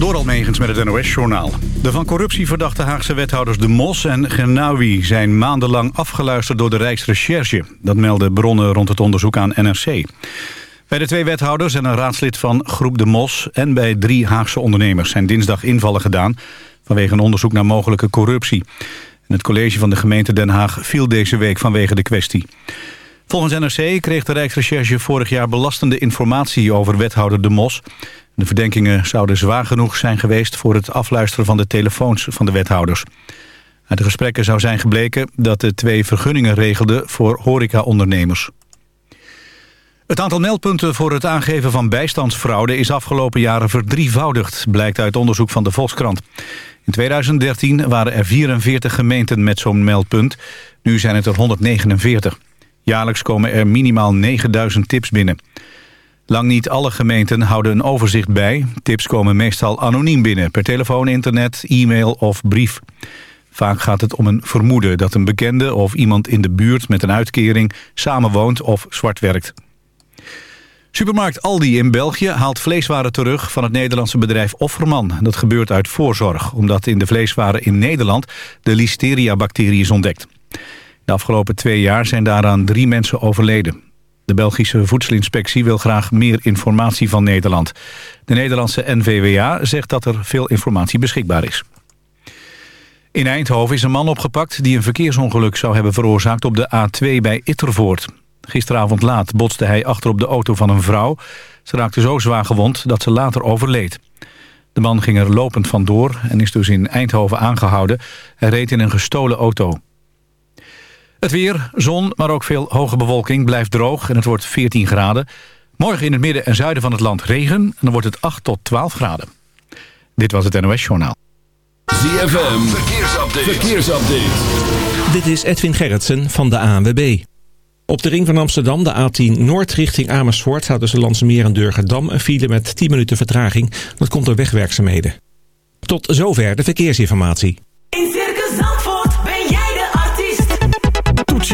Door Almegens met het NOS-journaal. De van corruptie verdachte Haagse wethouders De Mos en Genawi... zijn maandenlang afgeluisterd door de Rijksrecherche. Dat melden bronnen rond het onderzoek aan NRC. Bij de twee wethouders en een raadslid van Groep De Mos... en bij drie Haagse ondernemers zijn dinsdag invallen gedaan... vanwege een onderzoek naar mogelijke corruptie. Het college van de gemeente Den Haag viel deze week vanwege de kwestie. Volgens NRC kreeg de Rijksrecherche vorig jaar belastende informatie over wethouder De Mos. De verdenkingen zouden zwaar genoeg zijn geweest voor het afluisteren van de telefoons van de wethouders. Uit de gesprekken zou zijn gebleken dat de twee vergunningen regelden voor horecaondernemers. Het aantal meldpunten voor het aangeven van bijstandsfraude is afgelopen jaren verdrievoudigd, blijkt uit onderzoek van de Volkskrant. In 2013 waren er 44 gemeenten met zo'n meldpunt, nu zijn het er 149. Jaarlijks komen er minimaal 9000 tips binnen. Lang niet alle gemeenten houden een overzicht bij. Tips komen meestal anoniem binnen, per telefoon, internet, e-mail of brief. Vaak gaat het om een vermoeden dat een bekende of iemand in de buurt met een uitkering samenwoont of zwart werkt. Supermarkt Aldi in België haalt vleeswaren terug van het Nederlandse bedrijf Offerman. Dat gebeurt uit voorzorg, omdat in de vleeswaren in Nederland de listeria-bacterie is ontdekt. De afgelopen twee jaar zijn daaraan drie mensen overleden. De Belgische voedselinspectie wil graag meer informatie van Nederland. De Nederlandse NVWA zegt dat er veel informatie beschikbaar is. In Eindhoven is een man opgepakt die een verkeersongeluk zou hebben veroorzaakt op de A2 bij Ittervoort. Gisteravond laat botste hij achter op de auto van een vrouw. Ze raakte zo zwaar gewond dat ze later overleed. De man ging er lopend vandoor en is dus in Eindhoven aangehouden. Hij reed in een gestolen auto. Het weer, zon, maar ook veel hoge bewolking, blijft droog en het wordt 14 graden. Morgen in het midden en zuiden van het land regen en dan wordt het 8 tot 12 graden. Dit was het NOS Journaal. ZFM, verkeersupdate. verkeersupdate. Dit is Edwin Gerritsen van de ANWB. Op de ring van Amsterdam, de A10 Noord richting Amersfoort... staat tussen Landsmeer en Durgedam een file met 10 minuten vertraging. Dat komt door wegwerkzaamheden. Tot zover de verkeersinformatie. In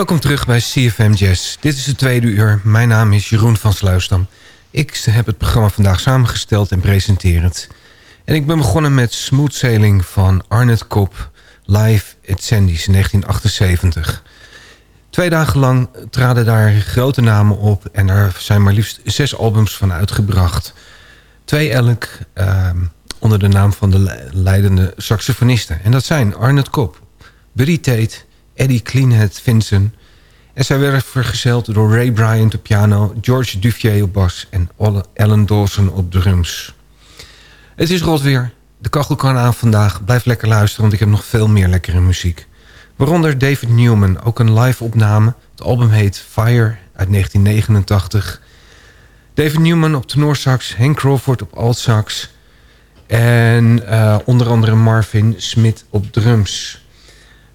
Welkom terug bij CFM Jazz. Dit is het tweede uur. Mijn naam is Jeroen van Sluisdam. Ik heb het programma vandaag samengesteld en presenterend. En ik ben begonnen met Smooth Sailing van Arnett Kop... live at Sandy's in 1978. Twee dagen lang traden daar grote namen op... en er zijn maar liefst zes albums van uitgebracht. Twee elk uh, onder de naam van de leidende saxofonisten. En dat zijn Arnett Kop, Buddy Tate... Eddie Cleanhead Vincent. En zij werden vergezeld door Ray Bryant op piano... George Duvier op bas en Alan Dawson op drums. Het is rot weer. De kachel kan aan vandaag. Blijf lekker luisteren, want ik heb nog veel meer lekkere muziek. Waaronder David Newman, ook een live opname. Het album heet Fire uit 1989. David Newman op tenorsax, Hank Crawford op altsax... en uh, onder andere Marvin Smith op drums...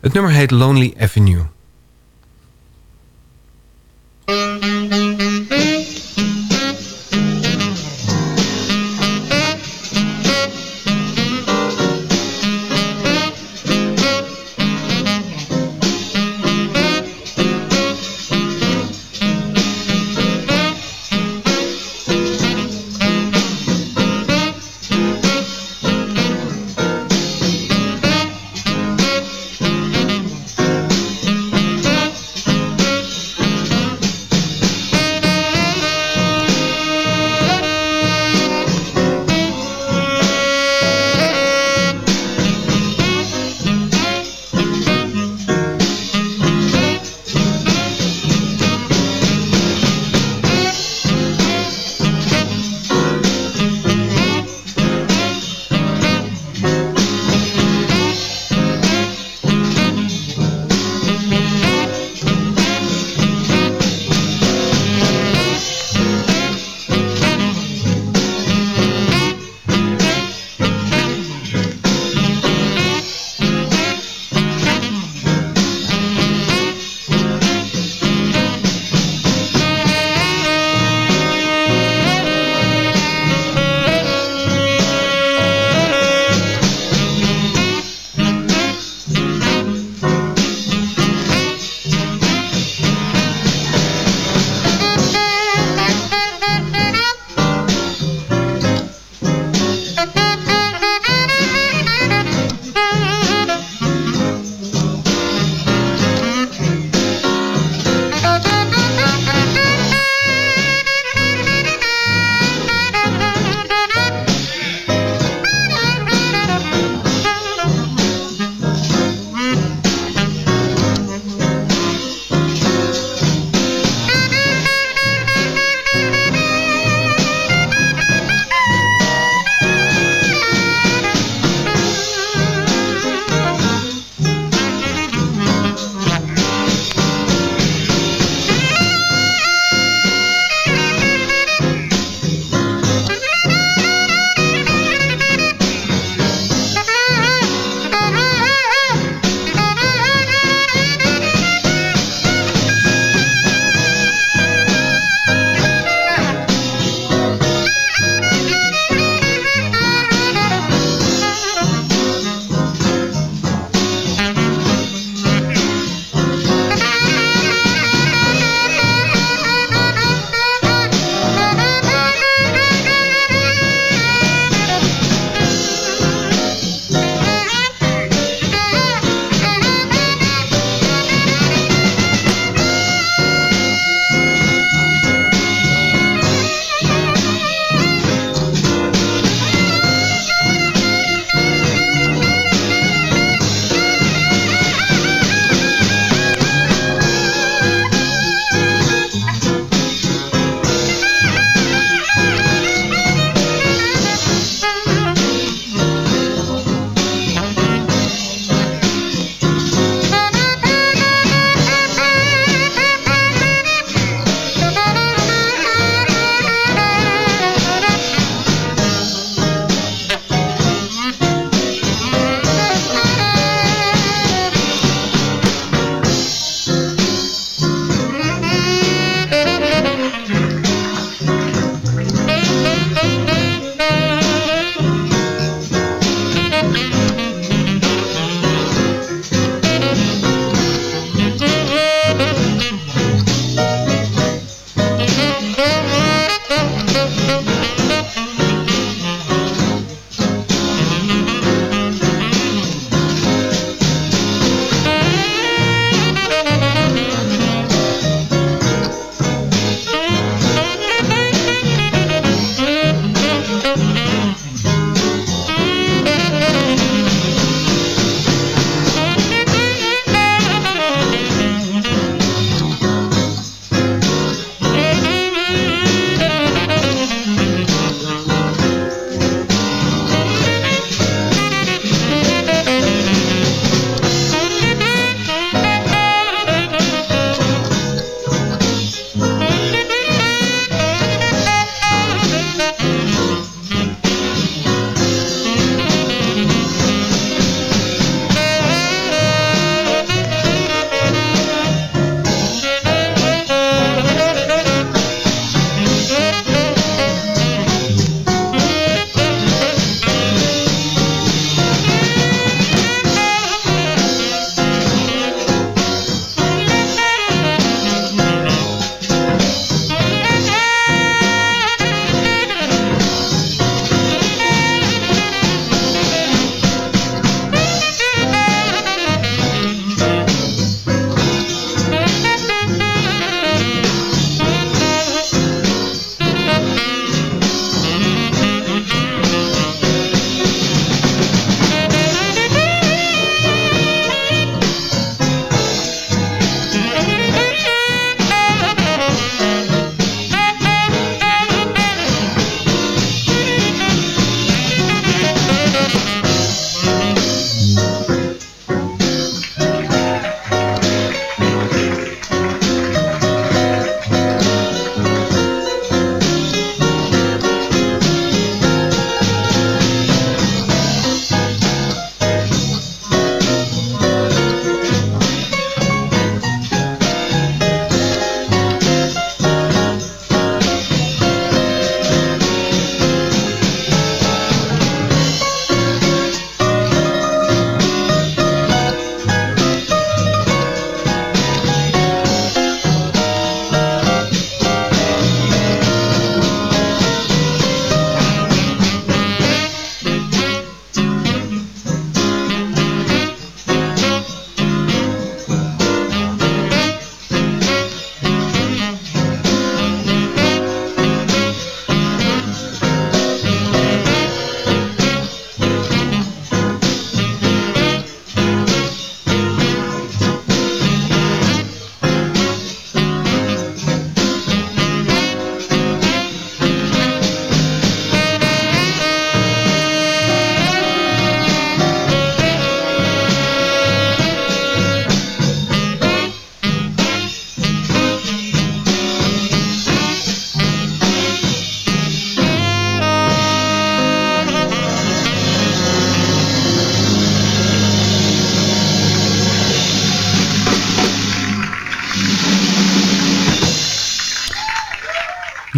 Het nummer heet Lonely Avenue.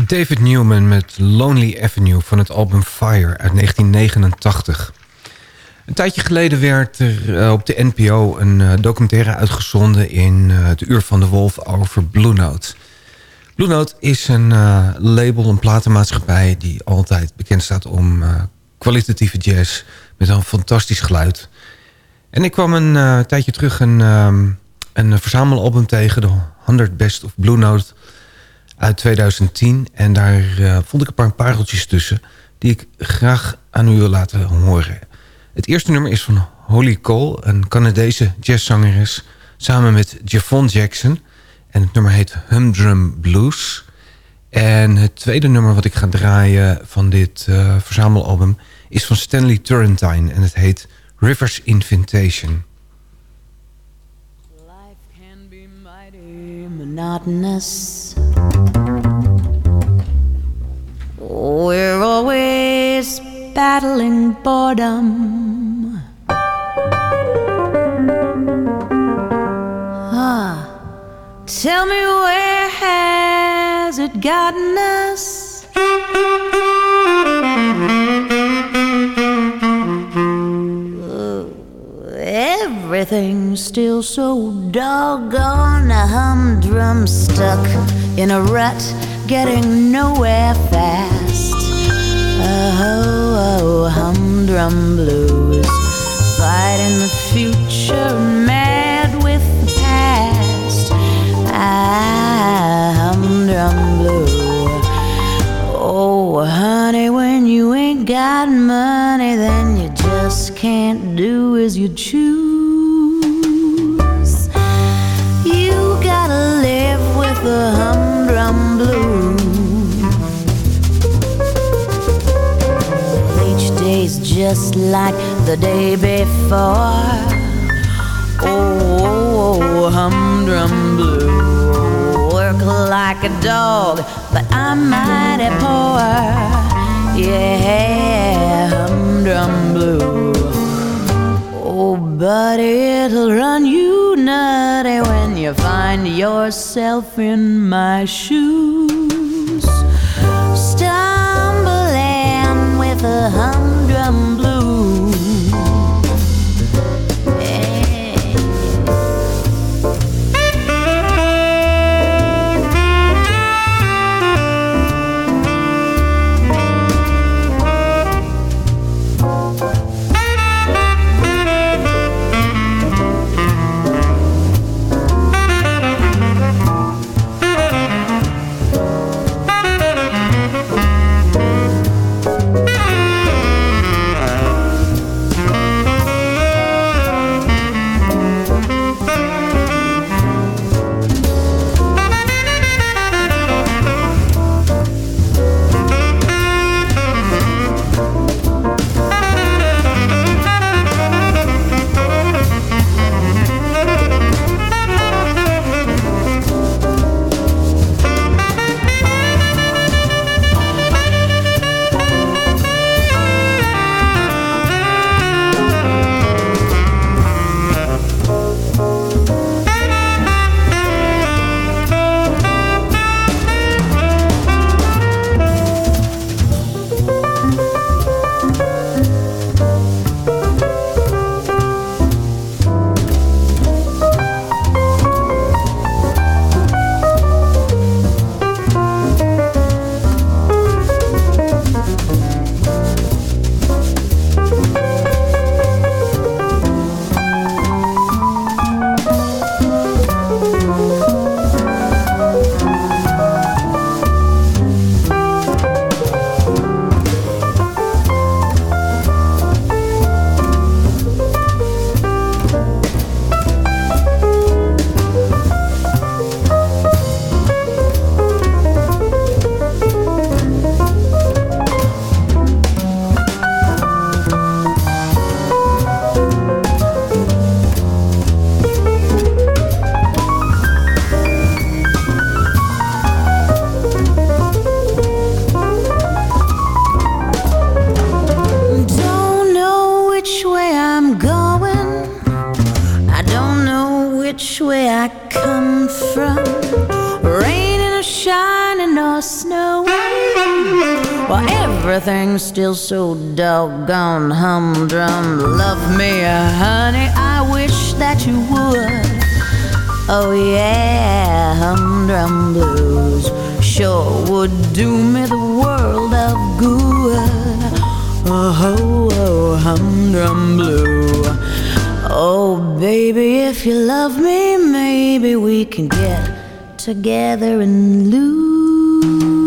David Newman met Lonely Avenue van het album Fire uit 1989. Een tijdje geleden werd er eh, op de NPO een eh, documentaire uitgezonden... in uh, het Uur van de Wolf over Blue Note. Blue Note is een label, een platenmaatschappij... die altijd bekend staat om kwalitatieve jazz met een fantastisch geluid. En ik kwam een tijdje terug een, een verzamelalbum tegen... de 100 Best of Blue Note uit 2010. En daar vond ik een paar pareltjes tussen... die ik graag aan u wil laten horen... Het eerste nummer is van Holly Cole, een Canadese jazzzangeres... samen met Javon Jackson. En het nummer heet Humdrum Blues. En het tweede nummer wat ik ga draaien van dit uh, verzamelalbum... is van Stanley Turrentine en het heet Rivers Invitation. Life can be mighty monotonous We're always battling boredom. Ah, tell me where has it gotten us? Everything's still so doggone a humdrum stuck in a rut, getting nowhere fast. Oh, oh, humdrum blues. Fighting the future, mad with the past. Ah, humdrum blue. Oh, honey, when you ain't got money, then you just can't do as you choose. Just like the day before. Oh, humdrum blue. Work like a dog, but I'm mighty poor. Yeah, humdrum blue. Oh, but it'll run you nutty when you find yourself in my shoes. Stumbling with a humdrum blue. Doggone humdrum. Love me, honey, I wish that you would. Oh yeah, humdrum blues sure would do me the world of good. Oh, oh, humdrum blue. Oh, baby, if you love me, maybe we can get together and lose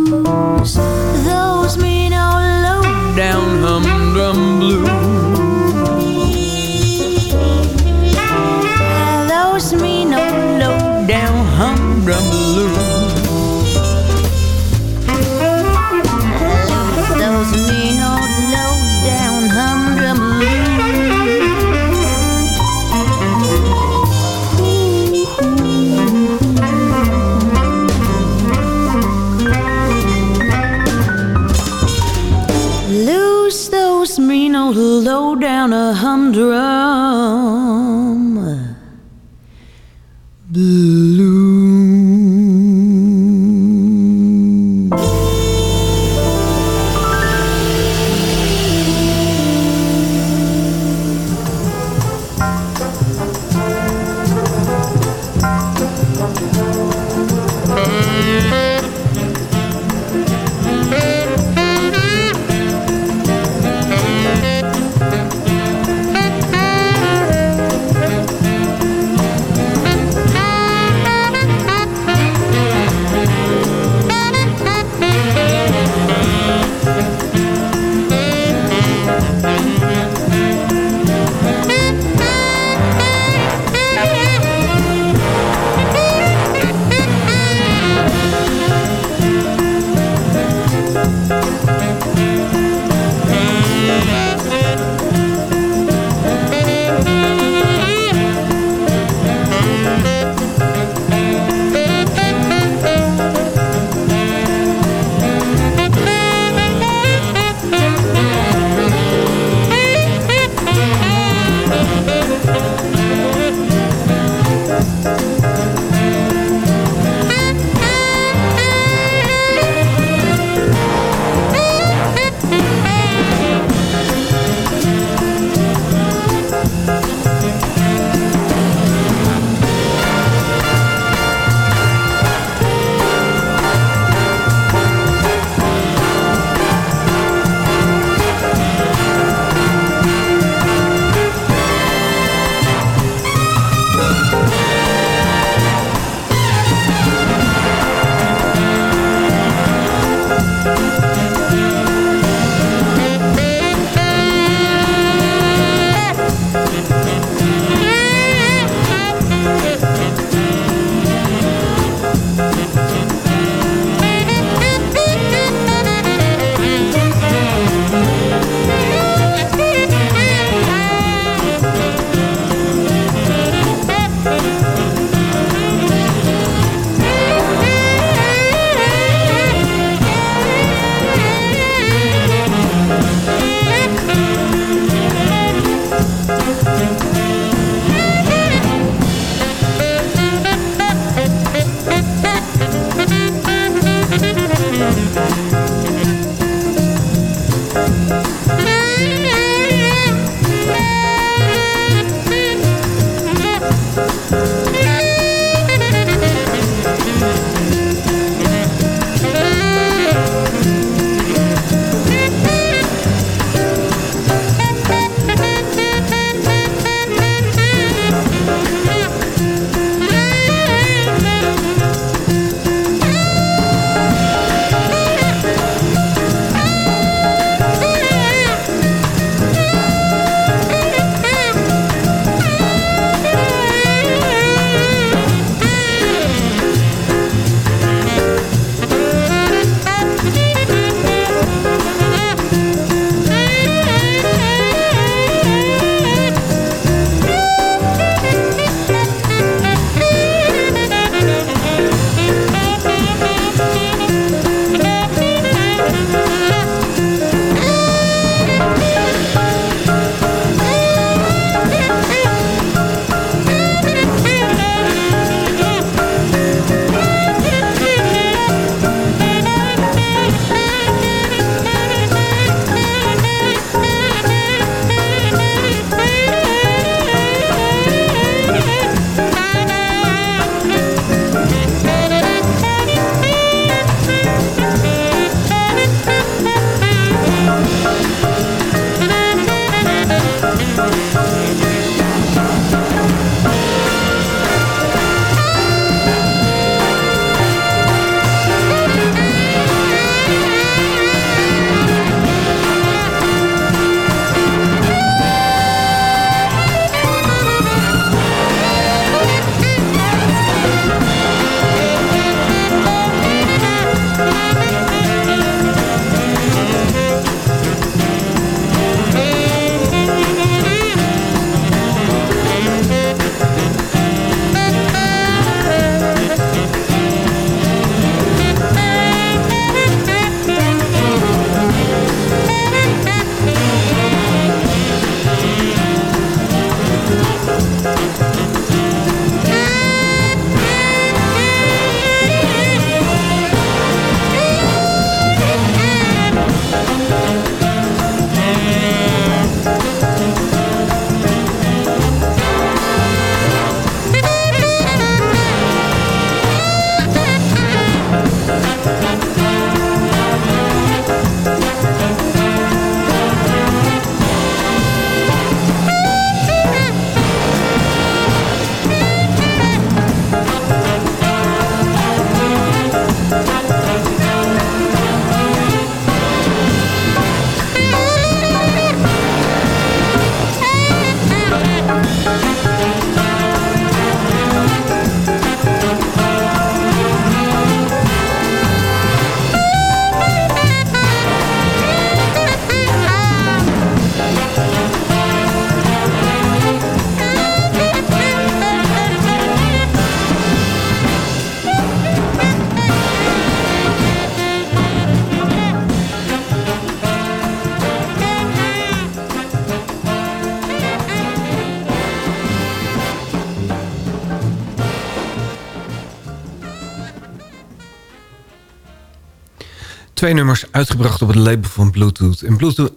Nummers uitgebracht op het label van Bluetooth. En Bluetooth,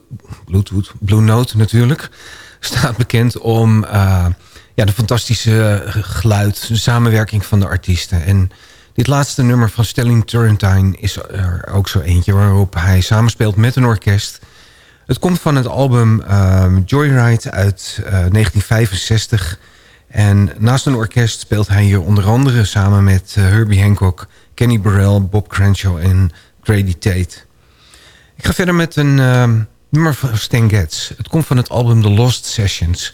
Bluetooth Blue Note natuurlijk, staat bekend om uh, ja, de fantastische geluid, de samenwerking van de artiesten. En dit laatste nummer van Stelling Turrentine is er ook zo eentje waarop hij samenspeelt met een orkest. Het komt van het album uh, Joyride uit uh, 1965. En naast een orkest speelt hij hier onder andere samen met uh, Herbie Hancock, Kenny Burrell, Bob Crenshaw en Grady Tate. Ik ga verder met een uh, nummer van Stan. Het komt van het album The Lost Sessions.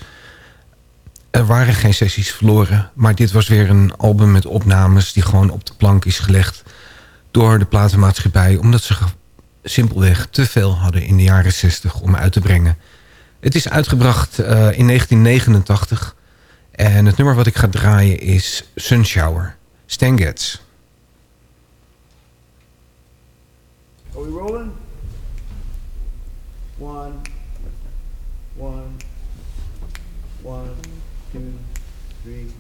Er waren geen sessies verloren, maar dit was weer een album met opnames... die gewoon op de plank is gelegd door de platenmaatschappij... omdat ze simpelweg te veel hadden in de jaren 60 om uit te brengen. Het is uitgebracht uh, in 1989 en het nummer wat ik ga draaien is Sunshower. Stan Getz. Are we rolling? One, one, one, two, three.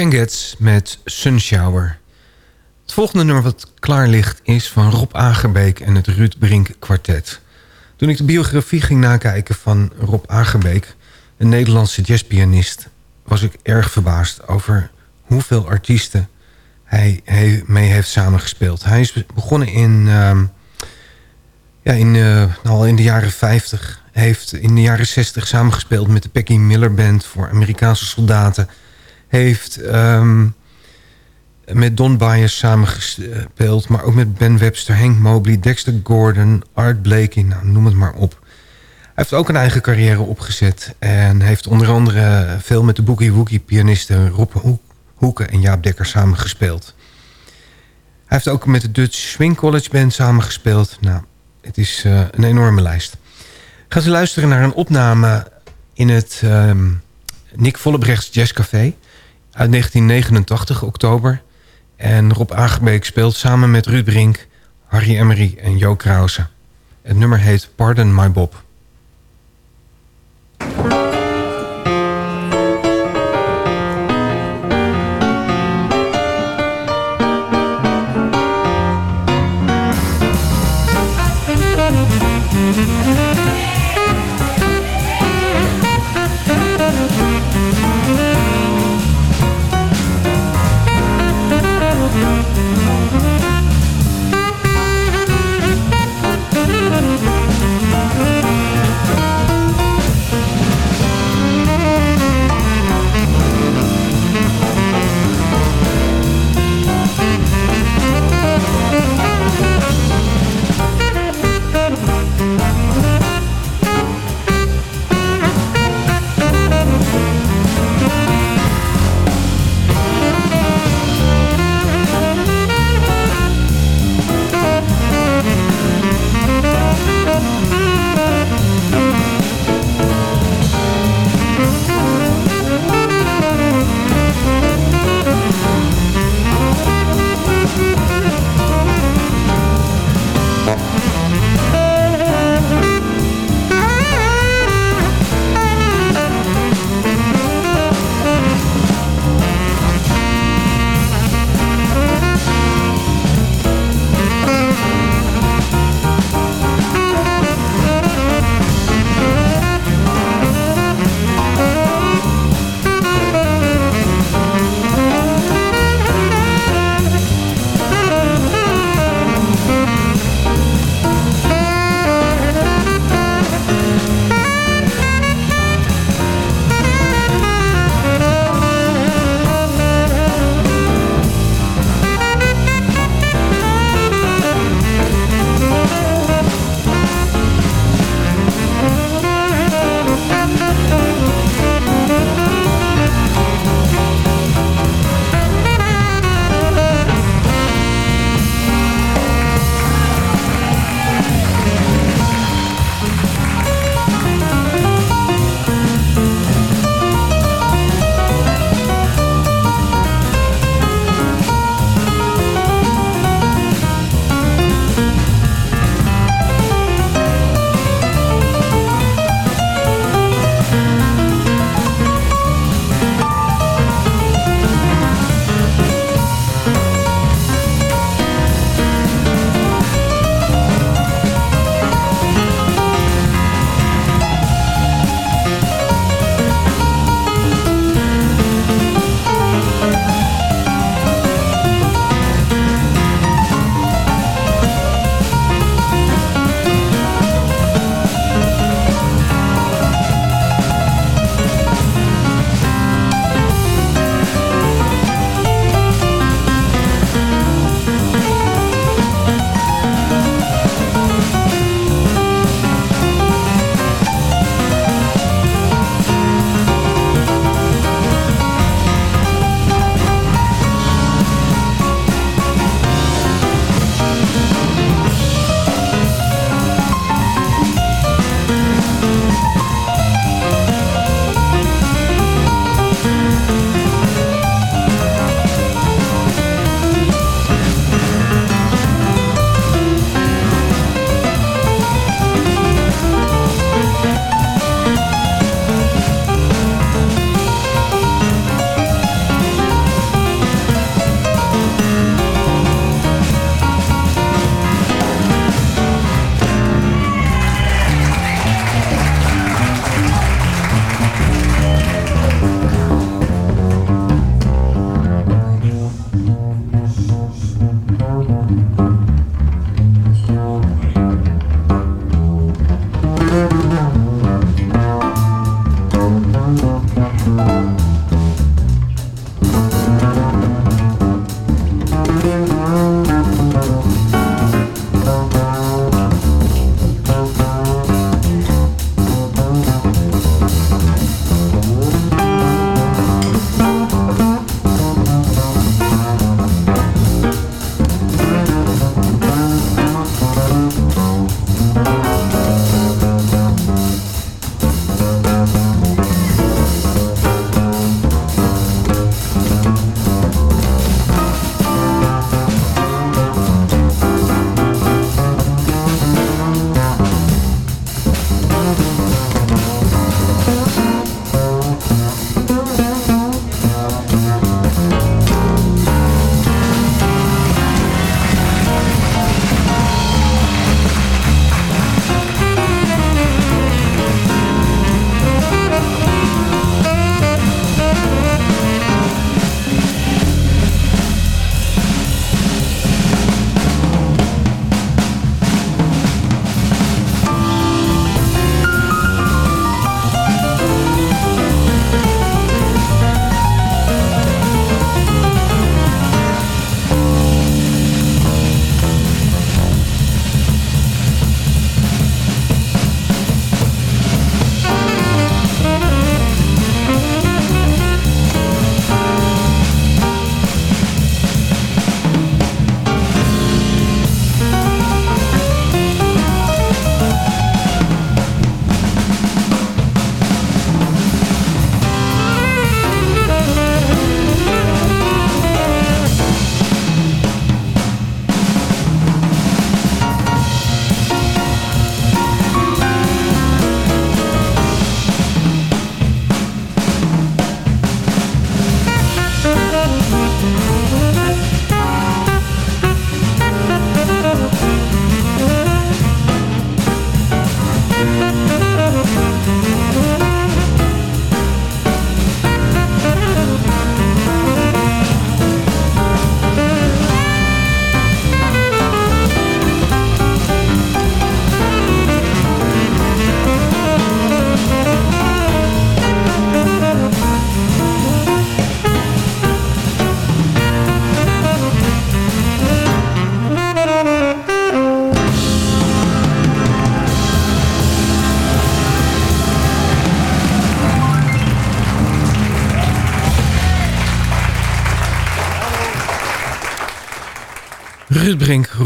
Stan met Sunshower. Het volgende nummer wat klaar ligt is van Rob Agerbeek en het Ruud Brink kwartet. Toen ik de biografie ging nakijken van Rob Agerbeek... een Nederlandse jazzpianist... was ik erg verbaasd over hoeveel artiesten hij mee heeft samengespeeld. Hij is begonnen in, ehm, ja, in, eh, al in de jaren 50. Hij heeft in de jaren 60 samengespeeld met de Peggy Miller Band... voor Amerikaanse soldaten. Heeft ehm, met Don Byers samengespeeld... maar ook met Ben Webster, Hank Mobley, Dexter Gordon... Art Blakey, nou, noem het maar op. Hij heeft ook een eigen carrière opgezet... en heeft onder andere veel met de Boogie Woogie pianisten... Rob Hoek, Hoeken en Jaap Dekker samengespeeld. Hij heeft ook met de Dutch Swing College Band samengespeeld. Nou, het is eh, een enorme lijst. Gaan ze luisteren naar een opname in het ehm, Nick Vollebrechts Jazzcafé... uit 1989, oktober. En Rob Agebeek speelt samen met Ruud Brink, Harry Emery en Jo Krause. Het nummer heet Pardon My Bob.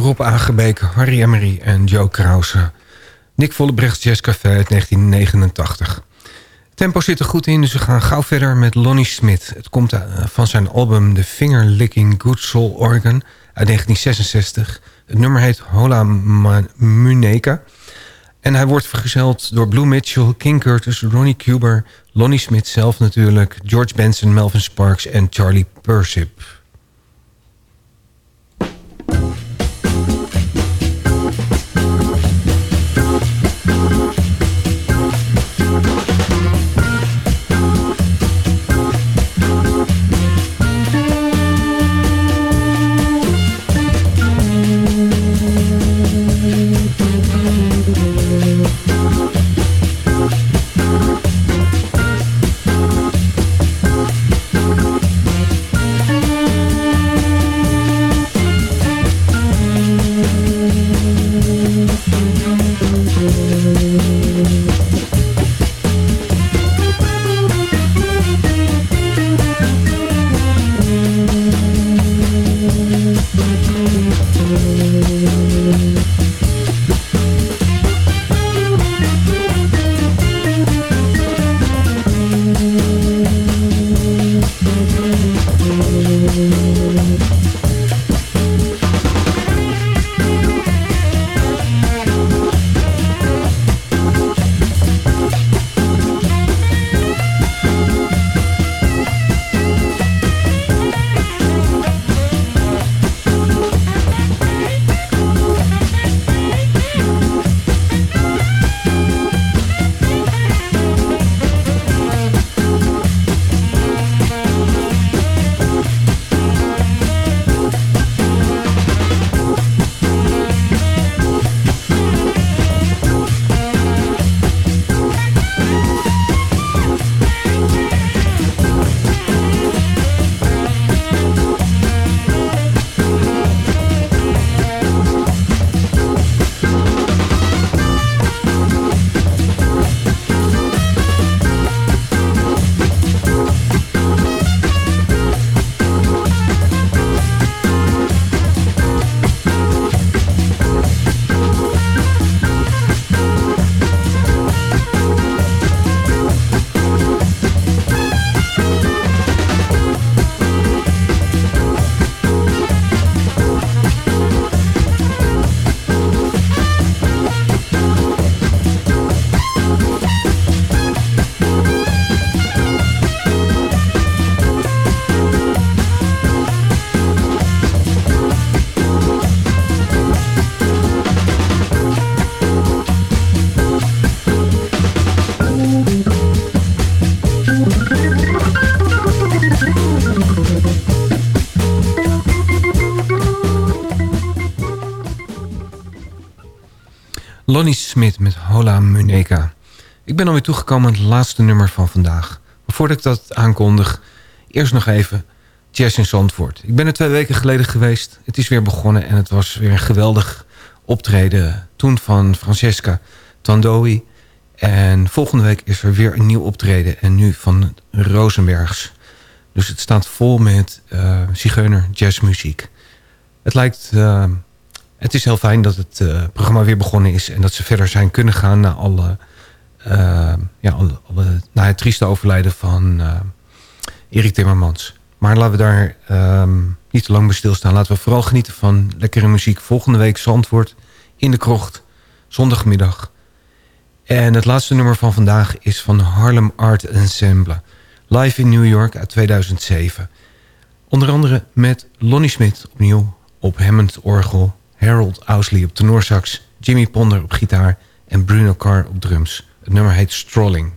Rob Aangebeek, Harry Emery en Joe Krause. Nick Vollebrechts Jazzcafé uit 1989. Tempo zit er goed in, dus we gaan gauw verder met Lonnie Smith. Het komt eh, van zijn album The Finger Licking Good Soul Organ uit 1966. Het nummer heet Hola Muneka. En hij wordt vergezeld door Blue Mitchell, King Curtis, Ronnie Cuber... Lonnie Smith zelf natuurlijk, George Benson, Melvin Sparks en Charlie Persip. Smit met Hola Muneka. Ik ben alweer toegekomen het laatste nummer van vandaag. Voordat ik dat aankondig, eerst nog even Jazz in Zandvoort. Ik ben er twee weken geleden geweest. Het is weer begonnen en het was weer een geweldig optreden. Toen van Francesca Tandoi. En volgende week is er weer een nieuw optreden. En nu van Rosenbergs. Dus het staat vol met uh, zigeuner jazzmuziek. Het lijkt... Uh, het is heel fijn dat het uh, programma weer begonnen is... en dat ze verder zijn kunnen gaan na, alle, uh, ja, alle, na het trieste overlijden van uh, Erik Timmermans. Maar laten we daar um, niet te lang bij stilstaan. Laten we vooral genieten van lekkere muziek. Volgende week Zandvoort in de krocht, zondagmiddag. En het laatste nummer van vandaag is van Harlem Art Ensemble. Live in New York uit 2007. Onder andere met Lonnie Smith opnieuw op Hammond orgel... Harold Ousley op tenorsax, Jimmy Ponder op gitaar en Bruno Carr op drums. Het nummer heet Strolling.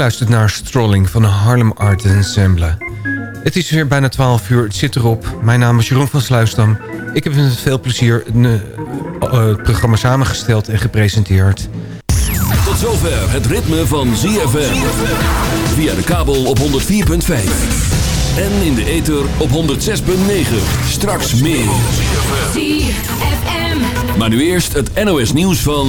Luistert naar Strolling van de Harlem Art Ensemble. Het is weer bijna 12 uur, het zit erop. Mijn naam is Jeroen van Sluisdam. Ik heb met veel plezier een, eh, het programma samengesteld en gepresenteerd. Tot zover het ritme van ZFM. Via de kabel op 104.5. En in de ether op 106.9. Straks meer. Maar nu eerst het NOS nieuws van...